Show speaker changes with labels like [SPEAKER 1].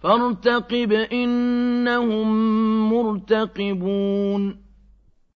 [SPEAKER 1] فارتقب إنهم مرتقبون